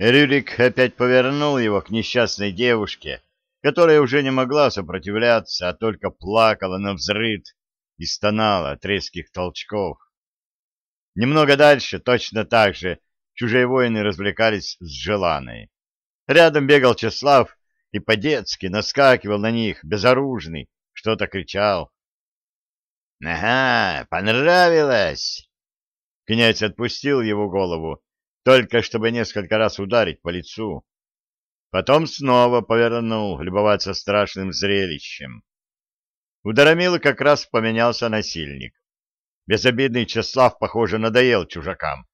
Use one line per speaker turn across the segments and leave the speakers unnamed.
Рюрик опять повернул его к несчастной девушке, которая уже не могла сопротивляться, а только плакала на взрыд и стонала от резких толчков. Немного дальше, точно так же, чужие воины развлекались с желаной. Рядом бегал Чеслав и по-детски наскакивал на них, безоружный, что-то кричал. — Ага, понравилось! Князь отпустил его голову, только чтобы несколько раз ударить по лицу. Потом снова повернул любоваться страшным зрелищем. У Дарамилы как раз поменялся насильник. Безобидный Чеслав, похоже, надоел чужакам.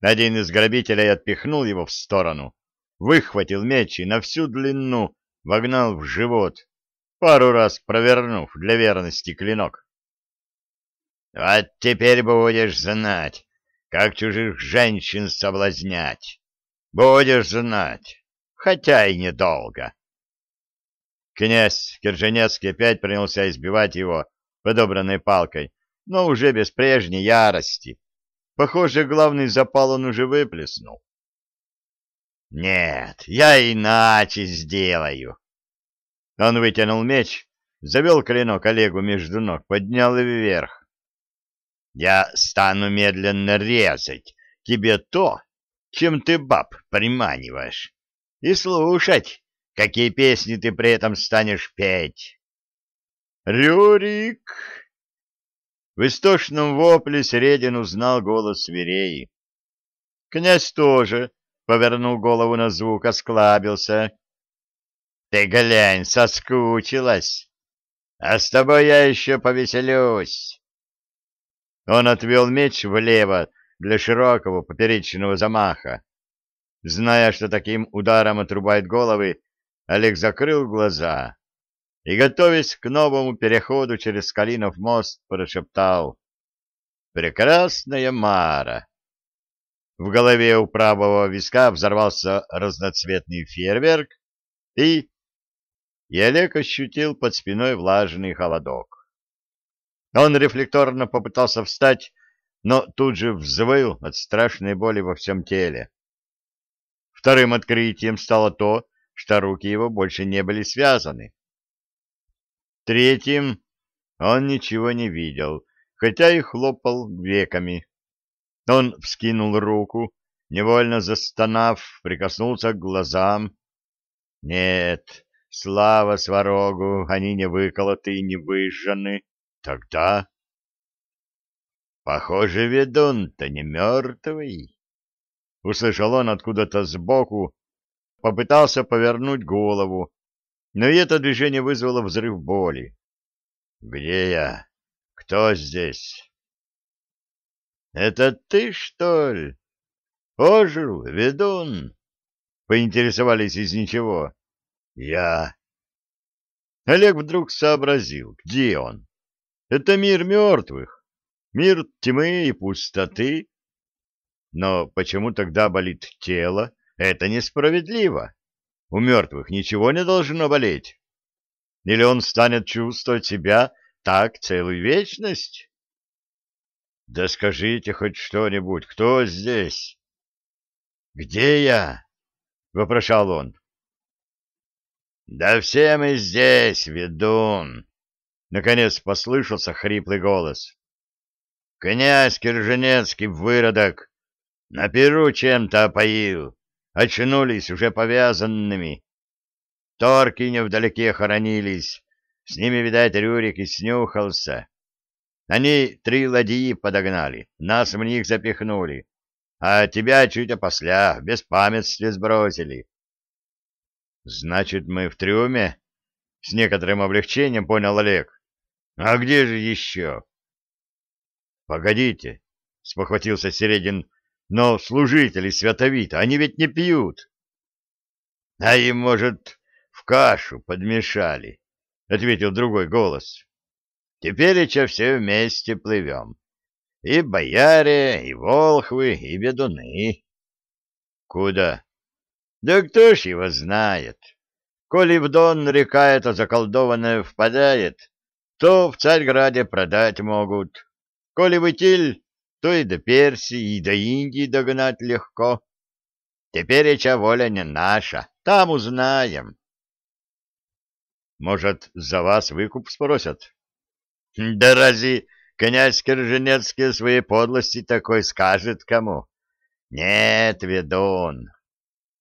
Один из грабителей отпихнул его в сторону, выхватил меч и на всю длину вогнал в живот, пару раз провернув для верности клинок. — Вот теперь будешь знать, как чужих женщин соблазнять. Будешь знать, хотя и недолго. Князь Керженецкий опять принялся избивать его подобранной палкой, но уже без прежней ярости. Похоже, главный запал он уже выплеснул. «Нет, я иначе сделаю!» Он вытянул меч, завел клинок Олегу между ног, поднял вверх. «Я стану медленно резать тебе то, чем ты баб приманиваешь, и слушать, какие песни ты при этом станешь петь. «Рюрик!» В истошном вопле Середин узнал голос свиреи. Князь тоже повернул голову на звук, осклабился. «Ты глянь, соскучилась! А с тобой я еще повеселюсь!» Он отвел меч влево для широкого поперечного замаха. Зная, что таким ударом отрубает головы, Олег закрыл глаза и, готовясь к новому переходу через Калинов мост, прошептал «Прекрасная Мара!». В голове у правого виска взорвался разноцветный фейерверк, и... и Олег ощутил под спиной влажный холодок. Он рефлекторно попытался встать, но тут же взвыл от страшной боли во всем теле. Вторым открытием стало то, что руки его больше не были связаны. Третьим он ничего не видел, хотя и хлопал веками. Он вскинул руку, невольно застонав, прикоснулся к глазам. Нет, слава сварогу, они не выколоты и не выжжены. Тогда... Похоже, ведун-то не мертвый. Услышал он откуда-то сбоку, попытался повернуть голову, но и это движение вызвало взрыв боли. «Где я? Кто здесь?» «Это ты, что ли? Ожил, ведун?» Поинтересовались из ничего. «Я». Олег вдруг сообразил, где он. Это мир мертвых, мир тьмы и пустоты. Но почему тогда болит тело? Это несправедливо. У мертвых ничего не должно болеть. Или он станет чувствовать себя так целую вечность? Да скажите хоть что-нибудь, кто здесь? Где я? — вопрошал он. Да все мы здесь, ведун! — наконец послышался хриплый голос. Князь Кирженецкий выродок на перу чем-то опоил, очнулись уже повязанными. Торки невдалеке хоронились, с ними, видать, Рюрик и снюхался. Они три ладьи подогнали, нас в них запихнули, а тебя чуть опосля в беспамятстве сбросили. — Значит, мы в трюме? — с некоторым облегчением понял Олег. — А где же еще? — Погодите, — спохватился Середин, — но служители святовита, они ведь не пьют. — А им, может, в кашу подмешали, — ответил другой голос. — Теперь еще все вместе плывем. И бояре, и волхвы, и ведуны. — Куда? — Да кто ж его знает. Коли в Дон река эта заколдованная впадает, то в Царьграде продать могут. Коли в Итиль, то и до Персии, и до Индии догнать легко. Теперь эча воля не наша, там узнаем. Может, за вас выкуп спросят? Да разве князь Керженецкий своей подлости такой скажет кому? Нет, ведун.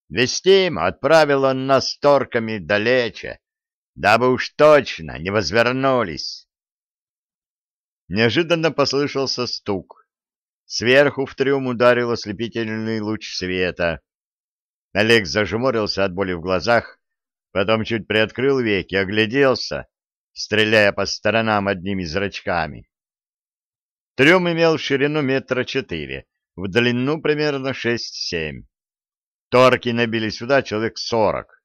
Вестим отправил он нас торками далече, дабы уж точно не возвернулись. Неожиданно послышался стук. Сверху в трюм ударил ослепительный луч света. Олег зажмурился от боли в глазах, потом чуть приоткрыл веки, огляделся, стреляя по сторонам одними зрачками. Трюм имел ширину метра четыре, в длину примерно шесть-семь. Торки набили сюда человек сорок.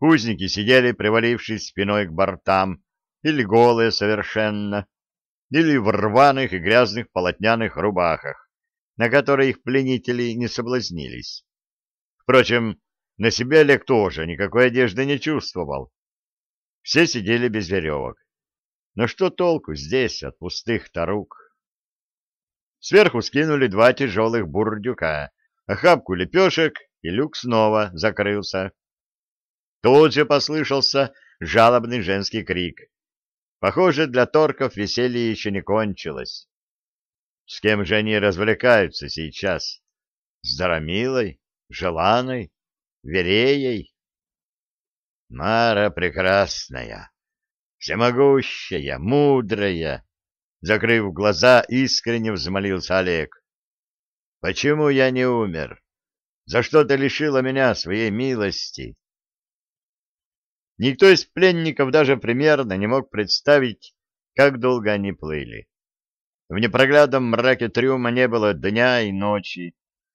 Узники сидели, привалившись спиной к бортам, или голые совершенно, или в рваных и грязных полотняных рубахах, на которые их пленители не соблазнились. Впрочем, на себе Олег тоже никакой одежды не чувствовал. Все сидели без веревок. Но что толку здесь от пустых-то рук? Сверху скинули два тяжелых бурдюка, охапку лепешек, и люк снова закрылся. Тут же послышался жалобный женский крик. Похоже, для торков веселье еще не кончилось. С кем же они развлекаются сейчас? С Дарамилой? Желаной? Вереей? Мара прекрасная, всемогущая, мудрая, закрыв глаза, искренне взмолился Олег. Почему я не умер? За что ты лишила меня своей милости? Никто из пленников даже примерно не мог представить, как долго они плыли. В непроглядном мраке трюма не было дня и ночи,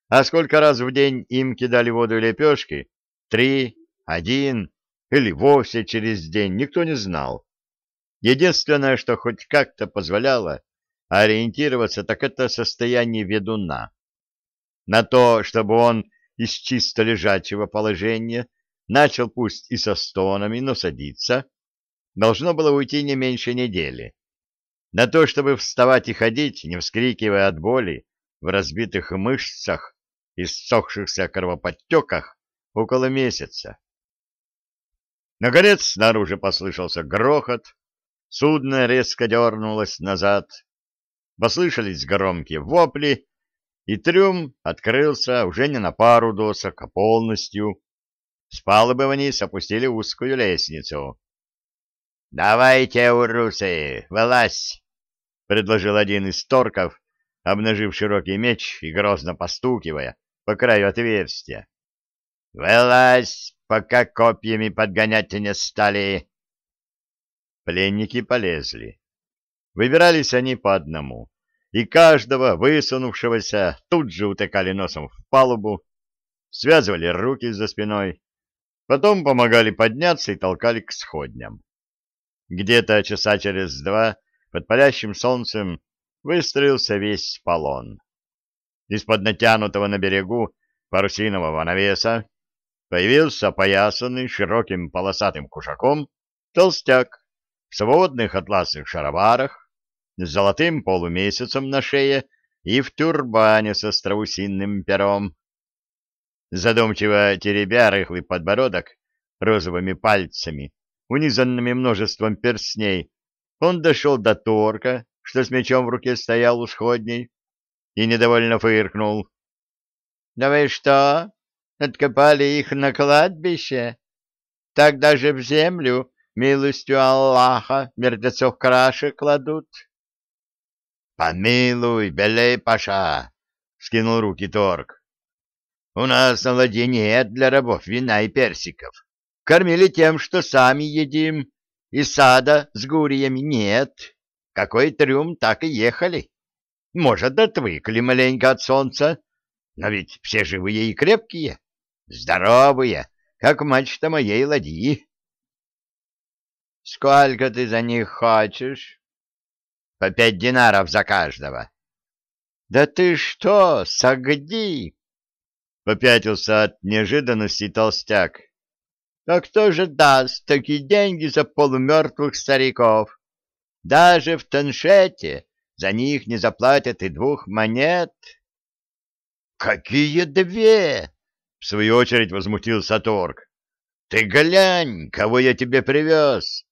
а сколько раз в день им кидали воду и лепешки, три, один или вовсе через день, никто не знал. Единственное, что хоть как-то позволяло ориентироваться, так это состояние ведуна. На то, чтобы он из чисто лежачего положения начал пусть и со стонами, но садиться, должно было уйти не меньше недели. На то, чтобы вставать и ходить, не вскрикивая от боли, в разбитых мышцах и ссохшихся кровоподтеках, около месяца. Наконец снаружи послышался грохот, судно резко дернулось назад, послышались громкие вопли, и трюм открылся уже не на пару досок, а полностью, с палубы вниз опустили узкую лестницу. — Давайте, урусы, вылазь! — предложил один из торков, обнажив широкий меч и грозно постукивая по краю отверстия. — Вылазь, пока копьями подгонять не стали! Пленники полезли. Выбирались они по одному, и каждого высунувшегося тут же утыкали носом в палубу, связывали руки за спиной, Потом помогали подняться и толкали к сходням. Где-то часа через два под палящим солнцем выстроился весь полон. Из-под натянутого на берегу парусинового навеса появился опоясанный широким полосатым кушаком толстяк в свободных атласных шароварах, с золотым полумесяцем на шее и в тюрбане со страусиным пером. Задумчиво теребя рыхлый подбородок розовыми пальцами, унизанными множеством перстней, он дошел до торка, что с мечом в руке стоял у сходней, и недовольно фыркнул. — Да вы что, откопали их на кладбище? Так даже в землю милостью Аллаха мертвецов краши кладут. — Помилуй, белей паша! — скинул руки торг. У нас на ладье нет для рабов вина и персиков. Кормили тем, что сами едим, и сада с гуриями нет. Какой трюм, так и ехали. Может, отвыкли маленько от солнца, но ведь все живые и крепкие, здоровые, как мачта моей ладьи. — Сколько ты за них хочешь? — По пять динаров за каждого. — Да ты что, согди! Попятился от неожиданности толстяк. А кто же даст такие деньги за полумертвых стариков? Даже в Таншете за них не заплатят и двух монет. Какие две? В свою очередь возмутился Торг. Ты глянь, кого я тебе привез.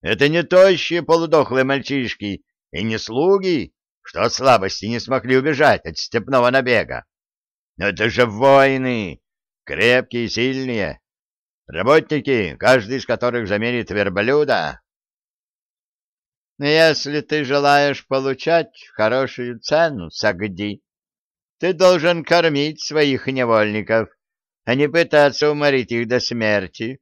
Это не тощие полудохлые мальчишки и не слуги, что от слабости не смогли убежать от степного набега. Это же воины, крепкие и сильные, работники, каждый из которых замерит верблюда. Если ты желаешь получать хорошую цену, Сагди, ты должен кормить своих невольников, а не пытаться уморить их до смерти.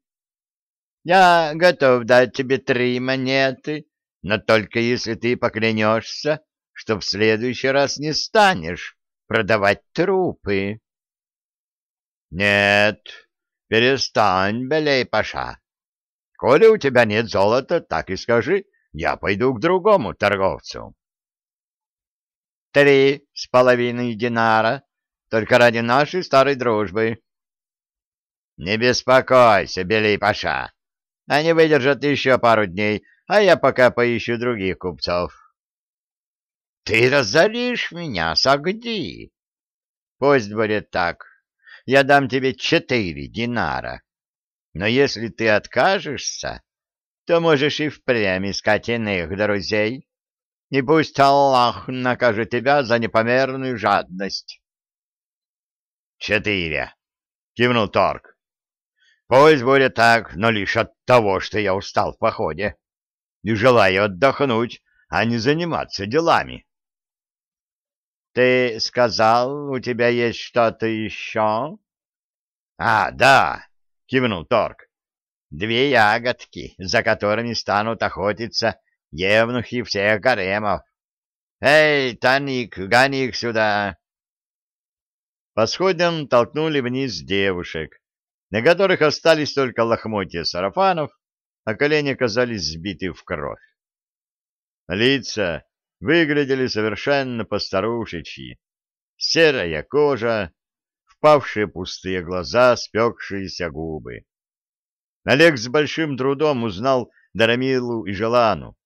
Я готов дать тебе три монеты, но только если ты поклянешься, что в следующий раз не станешь продавать трупы. Нет, перестань, Белей Паша. Коли у тебя нет золота, так и скажи, я пойду к другому торговцу. Три с половиной динара, только ради нашей старой дружбы. Не беспокойся, Белей Паша. Они выдержат еще пару дней, а я пока поищу других купцов. Ты разоришь меня, Сагди. Пусть будет так. Я дам тебе четыре динара. Но если ты откажешься, то можешь и впрямь искать иных друзей. И пусть Аллах накажет тебя за непомерную жадность. Четыре, кивнул Торг. Пусть будет так, но лишь от того, что я устал в походе и желаю отдохнуть, а не заниматься делами. — Ты сказал, у тебя есть что-то еще? — А, да, — кивнул Торг. — Две ягодки, за которыми станут охотиться евнухи всех гаремов. Эй, Таник, гони их сюда! По сходням толкнули вниз девушек, на которых остались только лохмотья сарафанов, а колени оказались сбиты в кровь. Лица выглядели совершенно постарушечьи. Серая кожа, впавшие пустые глаза, спекшиеся губы. Олег с большим трудом узнал Дарамилу и Желану.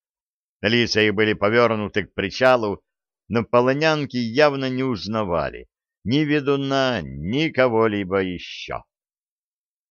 Лица их были повернуты к причалу, но полонянки явно не узнавали ни ведуна, ни кого-либо еще.